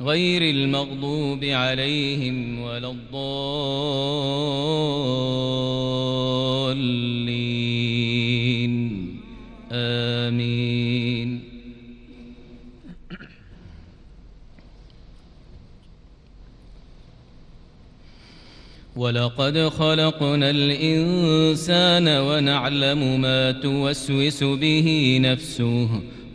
غير المغضوب عليهم ولا الضالين. آمين. ولقد خلقنا الإنسان ونعلم ما توسوس به نفسه